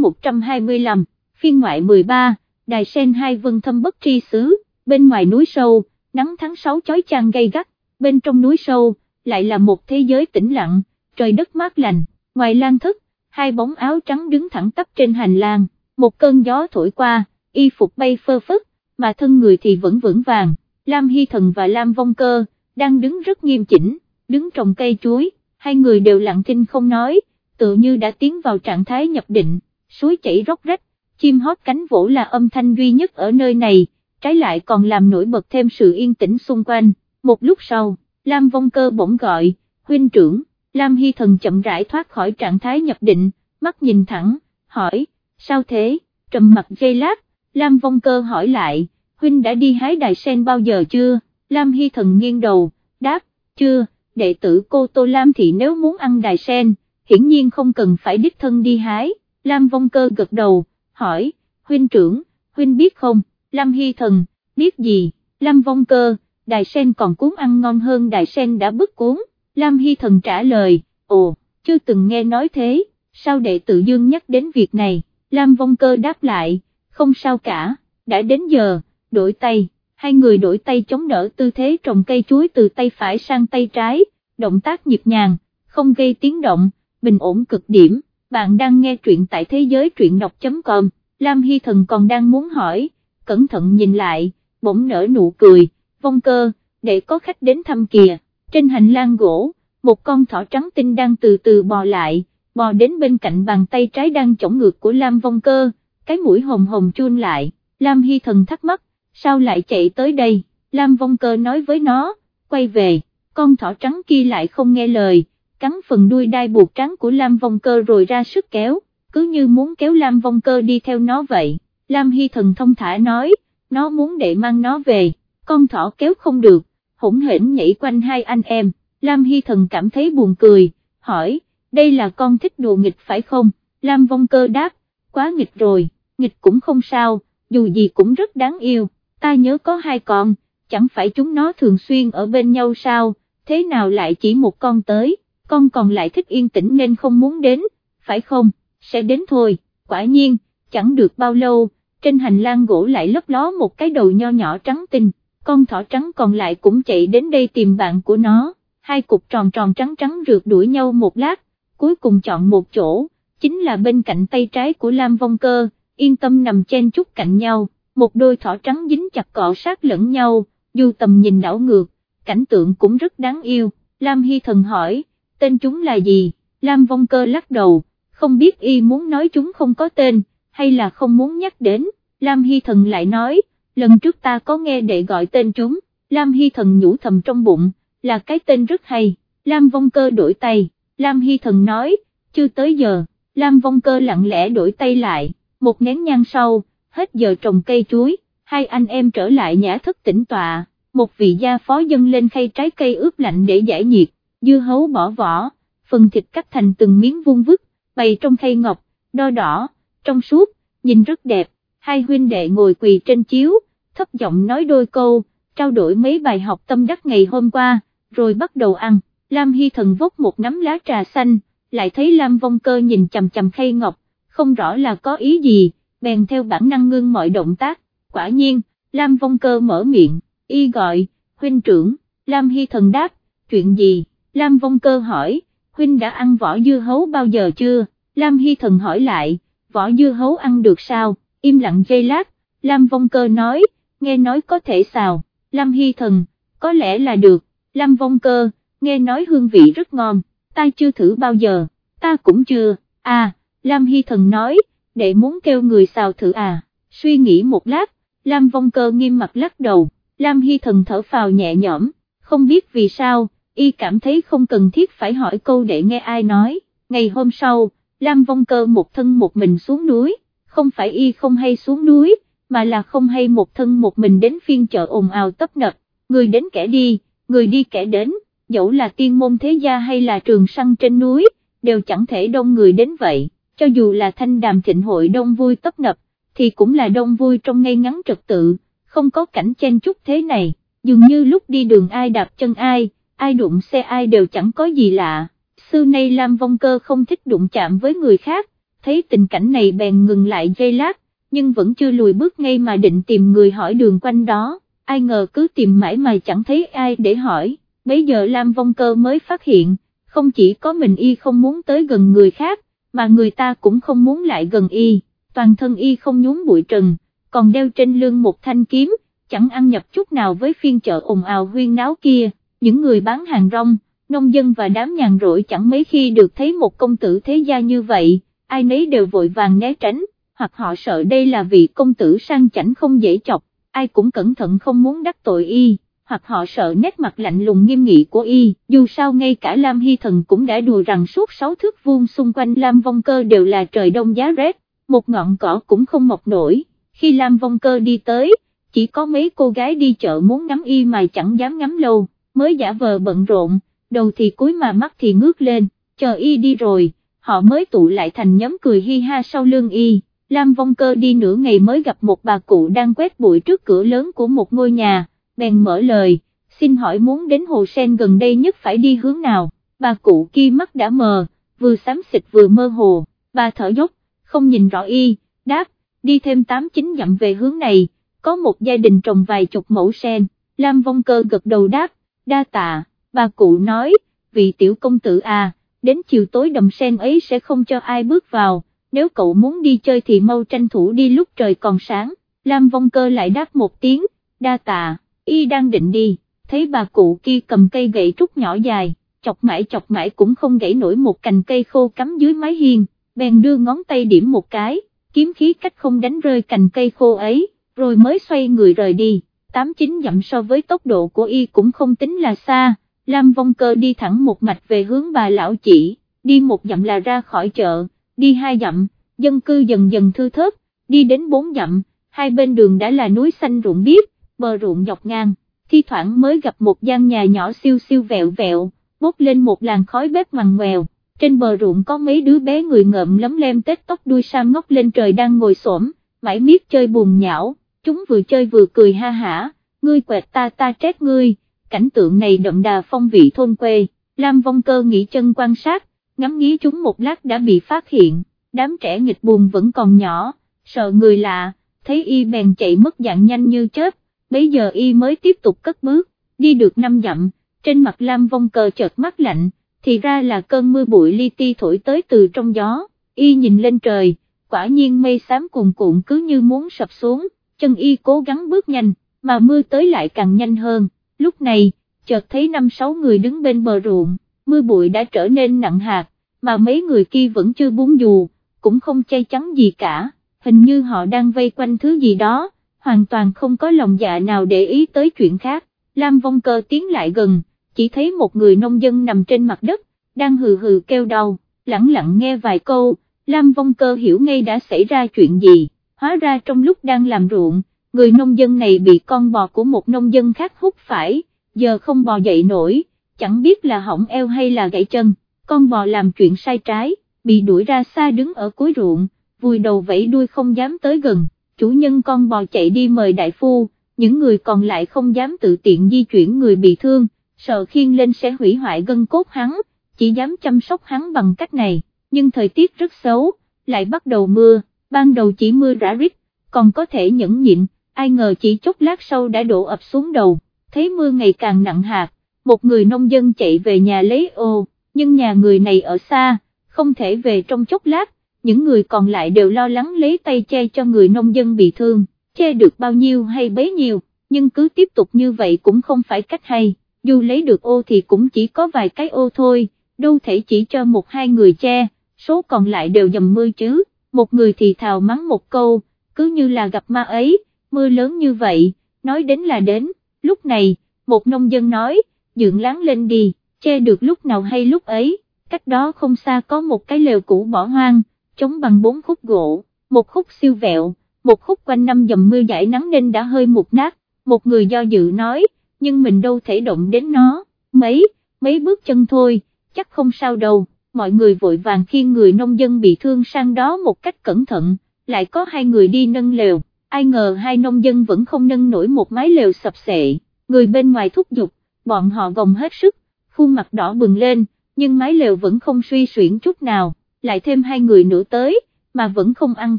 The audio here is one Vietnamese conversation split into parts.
chương 125, phiên ngoại 13, đài sen hai vân thâm bất tri xứ, bên ngoài núi sâu, nắng tháng 6 chói chang gay gắt, bên trong núi sâu, lại là một thế giới tĩnh lặng, trời đất mát lành, ngoài lan thức, hai bóng áo trắng đứng thẳng tắp trên hành lang, một cơn gió thổi qua, y phục bay phơ phất, mà thân người thì vẫn vững vàng, Lam Hy Thần và Lam Vong Cơ, đang đứng rất nghiêm chỉnh, đứng trồng cây chuối, hai người đều lặng thinh không nói, tự như đã tiến vào trạng thái nhập định, suối chảy róc rách, chim hót cánh vỗ là âm thanh duy nhất ở nơi này, trái lại còn làm nổi bật thêm sự yên tĩnh xung quanh, một lúc sau, Lam Vong Cơ bỗng gọi, huynh trưởng, Lam Hy Thần chậm rãi thoát khỏi trạng thái nhập định, mắt nhìn thẳng, hỏi, sao thế, trầm mặt dây lát, Lam Vong Cơ hỏi lại, huynh đã đi hái đài sen bao giờ chưa, Lam Hy Thần nghiêng đầu, đáp, chưa, đệ tử cô Tô Lam thì nếu muốn ăn đài sen, hiển nhiên không cần phải đích thân đi hái, Lam Vong Cơ gật đầu, hỏi, huynh trưởng, huynh biết không, Lam Hy Thần, biết gì, Lam Vong Cơ, đài sen còn cuốn ăn ngon hơn đài sen đã bức cuốn, Lam Hy Thần trả lời, ồ, chưa từng nghe nói thế, sao đệ tự dương nhắc đến việc này, Lam Vong Cơ đáp lại, không sao cả, đã đến giờ, đổi tay, hai người đổi tay chống đỡ tư thế trồng cây chuối từ tay phải sang tay trái, động tác nhịp nhàng, không gây tiếng động, bình ổn cực điểm, bạn đang nghe truyện tại thế giới truyện đọc.com, Lam Hy Thần còn đang muốn hỏi, cẩn thận nhìn lại, bỗng nở nụ cười, vong cơ, để có khách đến thăm kìa, trên hành lang gỗ, một con thỏ trắng tinh đang từ từ bò lại, bò đến bên cạnh bàn tay trái đang chổng ngược của Lam vong cơ, cái mũi hồng hồng chun lại, Lam Hy Thần thắc mắc, sao lại chạy tới đây, Lam vong cơ nói với nó, quay về, con thỏ trắng kia lại không nghe lời, cắn phần đuôi đai buộc trắng của Lam vong cơ rồi ra sức kéo, cứ như muốn kéo Lam vong cơ đi theo nó vậy, Lam Hy Thần thông thả nói, nó muốn để mang nó về, con thỏ kéo không được, hỗn hển nhảy quanh hai anh em, Lam Hy Thần cảm thấy buồn cười, hỏi, đây là con thích đùa nghịch phải không, Lam vong cơ đáp, quá nghịch rồi, nghịch cũng không sao, dù gì cũng rất đáng yêu, ta nhớ có hai con, chẳng phải chúng nó thường xuyên ở bên nhau sao, thế nào lại chỉ một con tới, con còn lại thích yên tĩnh nên không muốn đến, phải không, sẽ đến thôi, quả nhiên, chẳng được bao lâu, trên hành lang gỗ lại lấp ló một cái đầu nho nhỏ trắng tinh, con thỏ trắng còn lại cũng chạy đến đây tìm bạn của nó, hai cục tròn tròn trắng trắng rượt đuổi nhau một lát, cuối cùng chọn một chỗ, chính là bên cạnh tay trái của Lam Vong Cơ, yên tâm nằm chen chút cạnh nhau, một đôi thỏ trắng dính chặt cọ sát lẫn nhau, dù tầm nhìn đảo ngược, cảnh tượng cũng rất đáng yêu, Lam Hy Thần hỏi, tên chúng là gì, Lam Vong Cơ lắc đầu, không biết y muốn nói chúng không có tên, hay là không muốn nhắc đến, Lam Hy Thần lại nói, lần trước ta có nghe đệ gọi tên chúng, Lam Hy Thần nhủ thầm trong bụng, là cái tên rất hay, Lam Vong Cơ đổi tay, Lam Hy Thần nói, chưa tới giờ, Lam Vong Cơ lặng lẽ đổi tay lại, một nén nhang sau, hết giờ trồng cây chuối, hai anh em trở lại nhã thất tĩnh tọa, một vị gia phó dâng lên khay trái cây ướp lạnh để giải nhiệt, dưa hấu bỏ vỏ, phần thịt cắt thành từng miếng vuông vức, bày trong khay ngọc, đo đỏ, trong suốt, nhìn rất đẹp, hai huynh đệ ngồi quỳ trên chiếu, thấp giọng nói đôi câu, trao đổi mấy bài học tâm đắc ngày hôm qua, rồi bắt đầu ăn, Lam Hy Thần vốc một nắm lá trà xanh, lại thấy Lam Vong Cơ nhìn chầm chầm khay ngọc, không rõ là có ý gì, bèn theo bản năng ngưng mọi động tác, quả nhiên, Lam Vong Cơ mở miệng, y gọi, huynh trưởng, Lam Hy Thần đáp, chuyện gì, Lam Vong Cơ hỏi, huynh đã ăn vỏ dưa hấu bao giờ chưa, Lam Hy Thần hỏi lại, vỏ dưa hấu ăn được sao, im lặng giây lát, Lam Vong Cơ nói, nghe nói có thể xào, Lam Hy Thần, có lẽ là được, Lam Vong Cơ, nghe nói hương vị rất ngon, ta chưa thử bao giờ, ta cũng chưa, à, Lam Hy Thần nói, để muốn kêu người xào thử à, suy nghĩ một lát, Lam Vong Cơ nghiêm mặt lắc đầu, Lam Hy Thần thở phào nhẹ nhõm, không biết vì sao, y cảm thấy không cần thiết phải hỏi câu để nghe ai nói, ngày hôm sau, Lam Vong Cơ một thân một mình xuống núi, không phải y không hay xuống núi, mà là không hay một thân một mình đến phiên chợ ồn ào tấp nập, người đến kẻ đi, người đi kẻ đến, dẫu là tiên môn thế gia hay là trường săn trên núi, đều chẳng thể đông người đến vậy. Cho dù là thanh đàm thịnh hội đông vui tấp nập, thì cũng là đông vui trong ngay ngắn trật tự, không có cảnh chen chúc thế này, dường như lúc đi đường ai đạp chân ai, ai đụng xe ai đều chẳng có gì lạ, xưa nay Lam Vong Cơ không thích đụng chạm với người khác, thấy tình cảnh này bèn ngừng lại giây lát, nhưng vẫn chưa lùi bước ngay mà định tìm người hỏi đường quanh đó, ai ngờ cứ tìm mãi mà chẳng thấy ai để hỏi, bấy giờ Lam Vong Cơ mới phát hiện, không chỉ có mình y không muốn tới gần người khác, mà người ta cũng không muốn lại gần y, toàn thân y không nhún bụi trần, còn đeo trên lưng một thanh kiếm, chẳng ăn nhập chút nào với phiên chợ ồn ào huyên náo kia, những người bán hàng rong, nông dân và đám nhàn rỗi chẳng mấy khi được thấy một công tử thế gia như vậy, ai nấy đều vội vàng né tránh, hoặc họ sợ đây là vị công tử sang chảnh không dễ chọc, ai cũng cẩn thận không muốn đắc tội y, hoặc họ sợ nét mặt lạnh lùng nghiêm nghị của y, dù sao ngay cả Lam Hy Thần cũng đã đùa rằng suốt sáu thước vuông xung quanh Lam Vong Cơ đều là trời đông giá rét, một ngọn cỏ cũng không mọc nổi, khi Lam Vong Cơ đi tới, chỉ có mấy cô gái đi chợ muốn ngắm y mà chẳng dám ngắm lâu, mới giả vờ bận rộn, đầu thì cúi mà mắt thì ngước lên, chờ y đi rồi, họ mới tụ lại thành nhóm cười hi ha sau lưng y. Lam Vong Cơ đi nửa ngày mới gặp một bà cụ đang quét bụi trước cửa lớn của một ngôi nhà, bèn mở lời, xin hỏi muốn đến hồ sen gần đây nhất phải đi hướng nào, bà cụ kia mắt đã mờ, vừa xám xịt vừa mơ hồ, bà thở dốc, không nhìn rõ y, đáp, đi thêm 8-9 dặm về hướng này, có một gia đình trồng vài chục mẫu sen, Lam Vong Cơ gật đầu đáp, đa tạ, bà cụ nói, vị tiểu công tử à, đến chiều tối đầm sen ấy sẽ không cho ai bước vào, nếu cậu muốn đi chơi thì mau tranh thủ đi lúc trời còn sáng, Lam Vong Cơ lại đáp một tiếng, đa tạ, y đang định đi, thấy bà cụ kia cầm cây gậy trúc nhỏ dài, chọc mãi chọc mãi cũng không gãy nổi một cành cây khô cắm dưới mái hiên, bèn đưa ngón tay điểm một cái, kiếm khí cách không đánh rơi cành cây khô ấy, rồi mới xoay người rời đi, tám chín dặm so với tốc độ của y cũng không tính là xa, Lam Vong Cơ đi thẳng một mạch về hướng bà lão chỉ, đi một dặm là ra khỏi chợ, đi hai dặm, dân cư dần dần thư thớt, đi đến bốn dặm, hai bên đường đã là núi xanh ruộng biếc, bờ ruộng dọc ngang, thi thoảng mới gặp một gian nhà nhỏ siêu siêu vẹo vẹo, bốc lên một làn khói bếp mằn ngoèo, trên bờ ruộng có mấy đứa bé người ngợm lấm lem tết tóc đuôi sam ngóc lên trời đang ngồi xổm, mãi miết chơi buồn nhão, chúng vừa chơi vừa cười ha hả, ngươi quẹt ta ta trét ngươi, cảnh tượng này đậm đà phong vị thôn quê, Lam Vong Cơ nghỉ chân quan sát, ngắm nghía chúng một lát đã bị phát hiện, đám trẻ nghịch buồn vẫn còn nhỏ, sợ người lạ, thấy y bèn chạy mất dạng nhanh như chớp, bấy giờ y mới tiếp tục cất bước, đi được năm dặm, trên mặt Lam Vong Cơ chợt mắt lạnh, thì ra là cơn mưa bụi li ti thổi tới từ trong gió, y nhìn lên trời, quả nhiên mây xám cuồn cuộn cứ như muốn sập xuống, chân y cố gắng bước nhanh, mà mưa tới lại càng nhanh hơn, lúc này, chợt thấy năm sáu người đứng bên bờ ruộng, mưa bụi đã trở nên nặng hạt, mà mấy người kia vẫn chưa bún dù, cũng không chay chắn gì cả, hình như họ đang vây quanh thứ gì đó, hoàn toàn không có lòng dạ nào để ý tới chuyện khác, Lam Vong Cơ tiến lại gần, chỉ thấy một người nông dân nằm trên mặt đất, đang hừ hừ kêu đau, lặng lặng nghe vài câu, Lam Vong Cơ hiểu ngay đã xảy ra chuyện gì, hóa ra trong lúc đang làm ruộng, người nông dân này bị con bò của một nông dân khác hút phải, giờ không bò dậy nổi, chẳng biết là hỏng eo hay là gãy chân, con bò làm chuyện sai trái, bị đuổi ra xa đứng ở cuối ruộng, vùi đầu vẫy đuôi không dám tới gần, chủ nhân con bò chạy đi mời đại phu, những người còn lại không dám tự tiện di chuyển người bị thương, sợ khiên lên sẽ hủy hoại gân cốt hắn, chỉ dám chăm sóc hắn bằng cách này, nhưng thời tiết rất xấu, lại bắt đầu mưa, ban đầu chỉ mưa rã rít, còn có thể nhẫn nhịn, ai ngờ chỉ chốc lát sau đã đổ ập xuống đầu, thấy mưa ngày càng nặng hạt, một người nông dân chạy về nhà lấy ô, nhưng nhà người này ở xa, không thể về trong chốc lát, những người còn lại đều lo lắng lấy tay che cho người nông dân bị thương, che được bao nhiêu hay bấy nhiêu, nhưng cứ tiếp tục như vậy cũng không phải cách hay, dù lấy được ô thì cũng chỉ có vài cái ô thôi, đâu thể chỉ cho một hai người che, số còn lại đều dầm mưa chứ, một người thì thào mắng một câu, cứ như là gặp ma ấy, mưa lớn như vậy, nói đến là đến, lúc này, một nông dân nói, dựng láng lên đi, che được lúc nào hay lúc ấy, cách đó không xa có một cái lều cũ bỏ hoang, chống bằng bốn khúc gỗ, một khúc siêu vẹo, một khúc quanh năm dầm mưa giải nắng nên đã hơi mục nát, một người do dự nói, nhưng mình đâu thể động đến nó, mấy, mấy bước chân thôi, chắc không sao đâu, mọi người vội vàng khi người nông dân bị thương sang đó một cách cẩn thận, lại có hai người đi nâng lều, ai ngờ hai nông dân vẫn không nâng nổi một mái lều sập sệ, người bên ngoài thúc giục, bọn họ gồng hết sức, khuôn mặt đỏ bừng lên, nhưng mái lều vẫn không suy xuyển chút nào, lại thêm hai người nữa tới, mà vẫn không ăn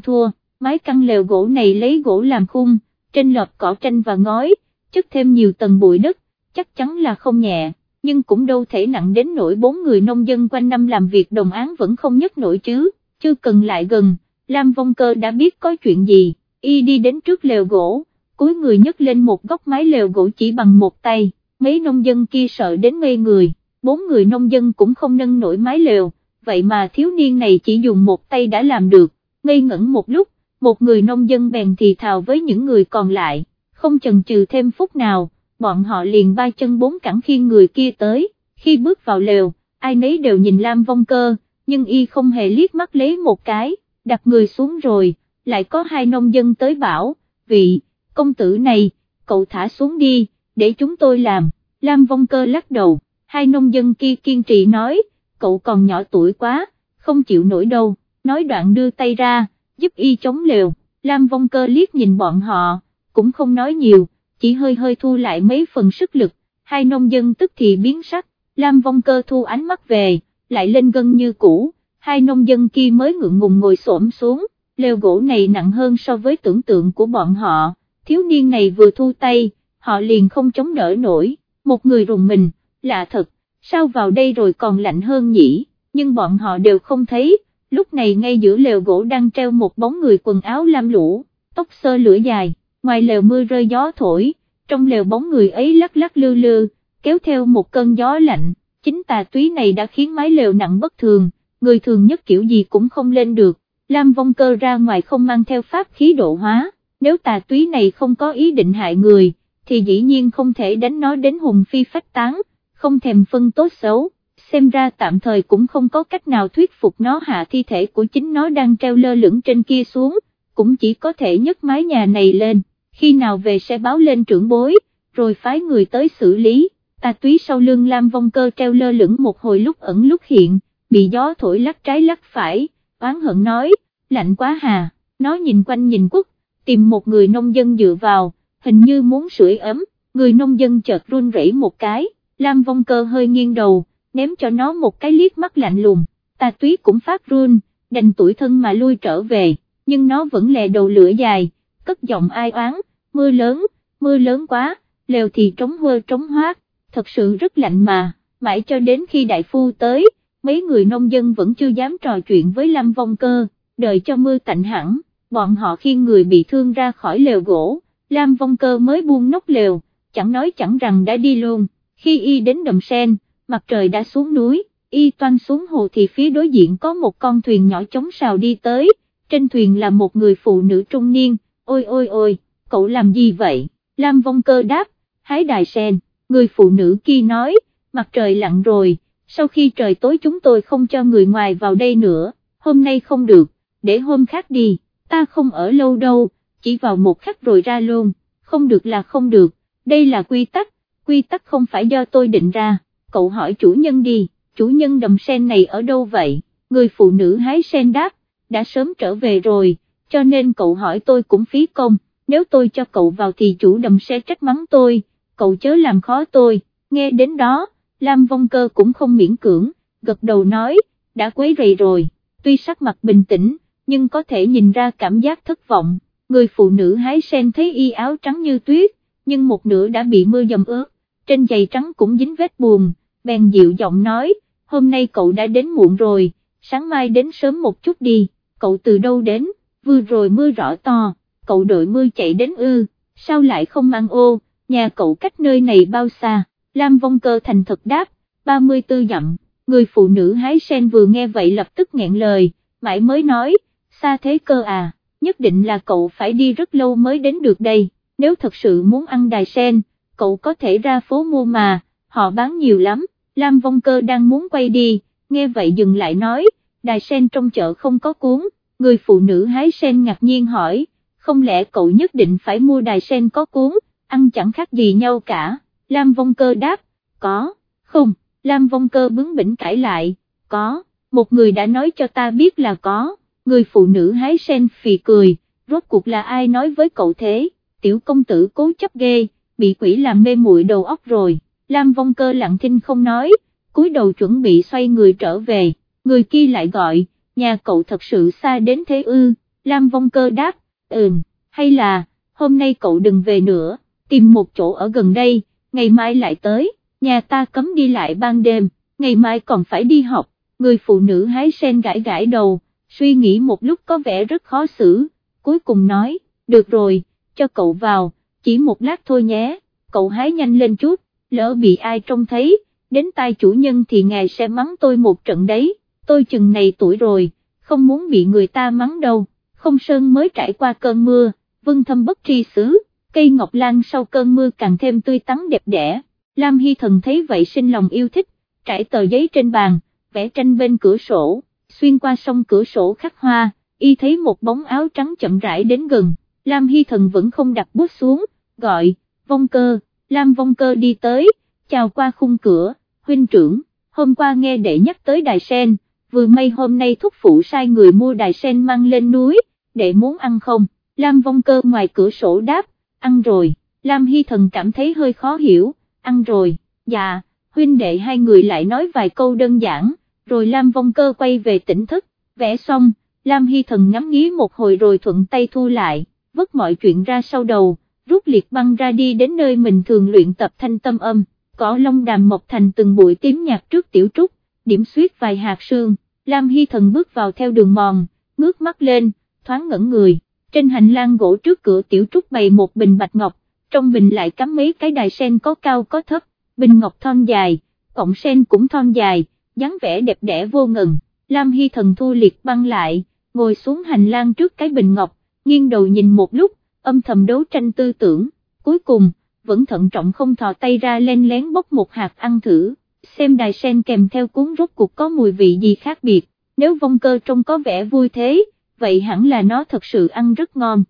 thua, mái căn lều gỗ này lấy gỗ làm khung, trên lợp cỏ tranh và ngói, chất thêm nhiều tầng bụi đất, chắc chắn là không nhẹ, nhưng cũng đâu thể nặng đến nỗi bốn người nông dân quanh năm làm việc đồng án vẫn không nhấc nổi chứ, chưa cần lại gần, Lam Vong Cơ đã biết có chuyện gì, y đi đến trước lều gỗ, cuối người nhấc lên một góc mái lều gỗ chỉ bằng một tay, mấy nông dân kia sợ đến ngây người, bốn người nông dân cũng không nâng nổi mái lều, vậy mà thiếu niên này chỉ dùng một tay đã làm được, ngây ngẩn một lúc, một người nông dân bèn thì thào với những người còn lại, không chần chừ thêm phút nào, bọn họ liền ba chân bốn cẳng khiêng người kia tới, khi bước vào lều, ai nấy đều nhìn Lam Vong Cơ, nhưng y không hề liếc mắt lấy một cái, đặt người xuống rồi, lại có hai nông dân tới bảo, vị, công tử này, cậu thả xuống đi, để chúng tôi làm, Lam Vong Cơ lắc đầu, hai nông dân kia kiên trì nói, cậu còn nhỏ tuổi quá, không chịu nổi đâu, nói đoạn đưa tay ra, giúp y chống lều, Lam Vong Cơ liếc nhìn bọn họ, cũng không nói nhiều, chỉ hơi hơi thu lại mấy phần sức lực, hai nông dân tức thì biến sắc, Lam Vong Cơ thu ánh mắt về, lại lên gân như cũ, hai nông dân kia mới ngượng ngùng ngồi xổm xuống, lều gỗ này nặng hơn so với tưởng tượng của bọn họ, thiếu niên này vừa thu tay, họ liền không chống đỡ nổi, một người rùng mình, lạ thật, sao vào đây rồi còn lạnh hơn nhỉ, nhưng bọn họ đều không thấy, lúc này ngay giữa lều gỗ đang treo một bóng người quần áo lam lũ, tóc sơ lửa dài, ngoài lều mưa rơi gió thổi, trong lều bóng người ấy lắc lắc lư lư, kéo theo một cơn gió lạnh, chính tà túy này đã khiến mái lều nặng bất thường, người thường nhất kiểu gì cũng không lên được, Lam Vong Cơ ra ngoài không mang theo pháp khí độ hóa, nếu tà túy này không có ý định hại người, thì dĩ nhiên không thể đánh nó đến hùng phi phách tán, không thèm phân tốt xấu, xem ra tạm thời cũng không có cách nào thuyết phục nó hạ thi thể của chính nó đang treo lơ lửng trên kia xuống, cũng chỉ có thể nhấc mái nhà này lên, khi nào về sẽ báo lên trưởng bối, rồi phái người tới xử lý, tà túy sau lưng Lam Vong Cơ treo lơ lửng một hồi lúc ẩn lúc hiện, bị gió thổi lắc trái lắc phải, oán hận nói, lạnh quá hà, nó nhìn quanh nhìn quất, tìm một người nông dân dựa vào, hình như muốn sưởi ấm, người nông dân chợt run rẩy một cái, Lam Vong Cơ hơi nghiêng đầu, ném cho nó một cái liếc mắt lạnh lùng, tà túy cũng phát run, đành tuổi thân mà lui trở về, nhưng nó vẫn lè đầu lửa dài, cất giọng ai oán, mưa lớn, mưa lớn quá, lều thì trống hơ trống hoác, thật sự rất lạnh mà, mãi cho đến khi đại phu tới, mấy người nông dân vẫn chưa dám trò chuyện với lâm Vong Cơ, đợi cho mưa tạnh hẳn, bọn họ khiêng người bị thương ra khỏi lều gỗ, Lam Vong Cơ mới buông nóc lều, chẳng nói chẳng rằng đã đi luôn, khi y đến đầm sen, mặt trời đã xuống núi, y toan xuống hồ thì phía đối diện có một con thuyền nhỏ chống sào đi tới, trên thuyền là một người phụ nữ trung niên, ôi ôi ôi, cậu làm gì vậy, Lam Vong Cơ đáp, hái đài sen, người phụ nữ kia nói, mặt trời lặn rồi, sau khi trời tối chúng tôi không cho người ngoài vào đây nữa, hôm nay không được, để hôm khác đi, ta không ở lâu đâu, chỉ vào một khắc rồi ra luôn, không được là không được, đây là quy tắc, quy tắc không phải do tôi định ra, cậu hỏi chủ nhân đi, chủ nhân đầm sen này ở đâu vậy, người phụ nữ hái sen đáp, đã sớm trở về rồi, cho nên cậu hỏi tôi cũng phí công, nếu tôi cho cậu vào thì chủ đầm sẽ trách mắng tôi, cậu chớ làm khó tôi, nghe đến đó, Lam Vong Cơ cũng không miễn cưỡng, gật đầu nói, đã quấy rầy rồi, tuy sắc mặt bình tĩnh, nhưng có thể nhìn ra cảm giác thất vọng, người phụ nữ hái sen thấy y áo trắng như tuyết, nhưng một nửa đã bị mưa dầm ướt, trên giày trắng cũng dính vết buồn, bèn dịu giọng nói, hôm nay cậu đã đến muộn rồi, sáng mai đến sớm một chút đi, cậu từ đâu đến, vừa rồi mưa rõ to, cậu đội mưa chạy đến ư, sao lại không mang ô, nhà cậu cách nơi này bao xa, Lam Vong Cơ thành thật đáp, 34 dặm, người phụ nữ hái sen vừa nghe vậy lập tức nghẹn lời, mãi mới nói, xa thế cơ à, nhất định là cậu phải đi rất lâu mới đến được đây, nếu thật sự muốn ăn đài sen, cậu có thể ra phố mua mà, họ bán nhiều lắm, Lam Vong Cơ đang muốn quay đi, nghe vậy dừng lại nói, đài sen trong chợ không có cuốn, người phụ nữ hái sen ngạc nhiên hỏi, không lẽ cậu nhất định phải mua đài sen có cuốn, ăn chẳng khác gì nhau cả, Lam Vong Cơ đáp, có, không, Lam Vong Cơ bướng bỉnh cãi lại, có, một người đã nói cho ta biết là có, người phụ nữ hái sen phì cười, rốt cuộc là ai nói với cậu thế, tiểu công tử cố chấp ghê, bị quỷ làm mê muội đầu óc rồi, Lam Vong Cơ lặng thinh không nói, cúi đầu chuẩn bị xoay người trở về, người kia lại gọi, nhà cậu thật sự xa đến thế ư, Lam Vong Cơ đáp, ừm, hay là, hôm nay cậu đừng về nữa, tìm một chỗ ở gần đây, ngày mai lại tới, nhà ta cấm đi lại ban đêm, ngày mai còn phải đi học, người phụ nữ hái sen gãi gãi đầu, suy nghĩ một lúc có vẻ rất khó xử, cuối cùng nói, được rồi, cho cậu vào, chỉ một lát thôi nhé, cậu hái nhanh lên chút, lỡ bị ai trông thấy, đến tai chủ nhân thì ngài sẽ mắng tôi một trận đấy, tôi chừng này tuổi rồi, không muốn bị người ta mắng đâu, không sơn mới trải qua cơn mưa, vân thâm bất tri xứ, cây ngọc lan sau cơn mưa càng thêm tươi tắn đẹp đẽ, Lam Hy Thần thấy vậy sinh lòng yêu thích, trải tờ giấy trên bàn, vẽ tranh bên cửa sổ, xuyên qua sông cửa sổ khắc hoa, y thấy một bóng áo trắng chậm rãi đến gần, Lam Hy Thần vẫn không đặt bút xuống, gọi, vong cơ, Lam vong cơ đi tới, chào qua khung cửa, huynh trưởng, hôm qua nghe đệ nhắc tới đài sen, vừa may hôm nay thúc phụ sai người mua đài sen mang lên núi, đệ muốn ăn không, Lam vong cơ ngoài cửa sổ đáp, ăn rồi, Lam Hy Thần cảm thấy hơi khó hiểu, ăn rồi, dạ, huynh đệ hai người lại nói vài câu đơn giản, rồi Lam vong cơ quay về tỉnh thức, vẽ xong, Lam Hy Thần ngắm nghía một hồi rồi thuận tay thu lại, vứt mọi chuyện ra sau đầu, rút liệt băng ra đi đến nơi mình thường luyện tập thanh tâm âm, cỏ lông đàm mọc thành từng bụi tím nhạt trước tiểu trúc, điểm suyết vài hạt sương, Lam Hy Thần bước vào theo đường mòn, ngước mắt lên, thoáng ngẩn người, trên hành lang gỗ trước cửa tiểu trúc bày một bình bạch ngọc, trong bình lại cắm mấy cái đài sen có cao có thấp, bình ngọc thon dài, cọng sen cũng thon dài, dáng vẻ đẹp đẽ vô ngần, Lam Hy Thần thu liệt băng lại, ngồi xuống hành lang trước cái bình ngọc, nghiêng đầu nhìn một lúc, âm thầm đấu tranh tư tưởng, cuối cùng, vẫn thận trọng không thò tay ra len lén bốc một hạt ăn thử, xem đài sen kèm theo cuốn rốt cuộc có mùi vị gì khác biệt, nếu vong cơ trông có vẻ vui thế, vậy hẳn là nó thật sự ăn rất ngon.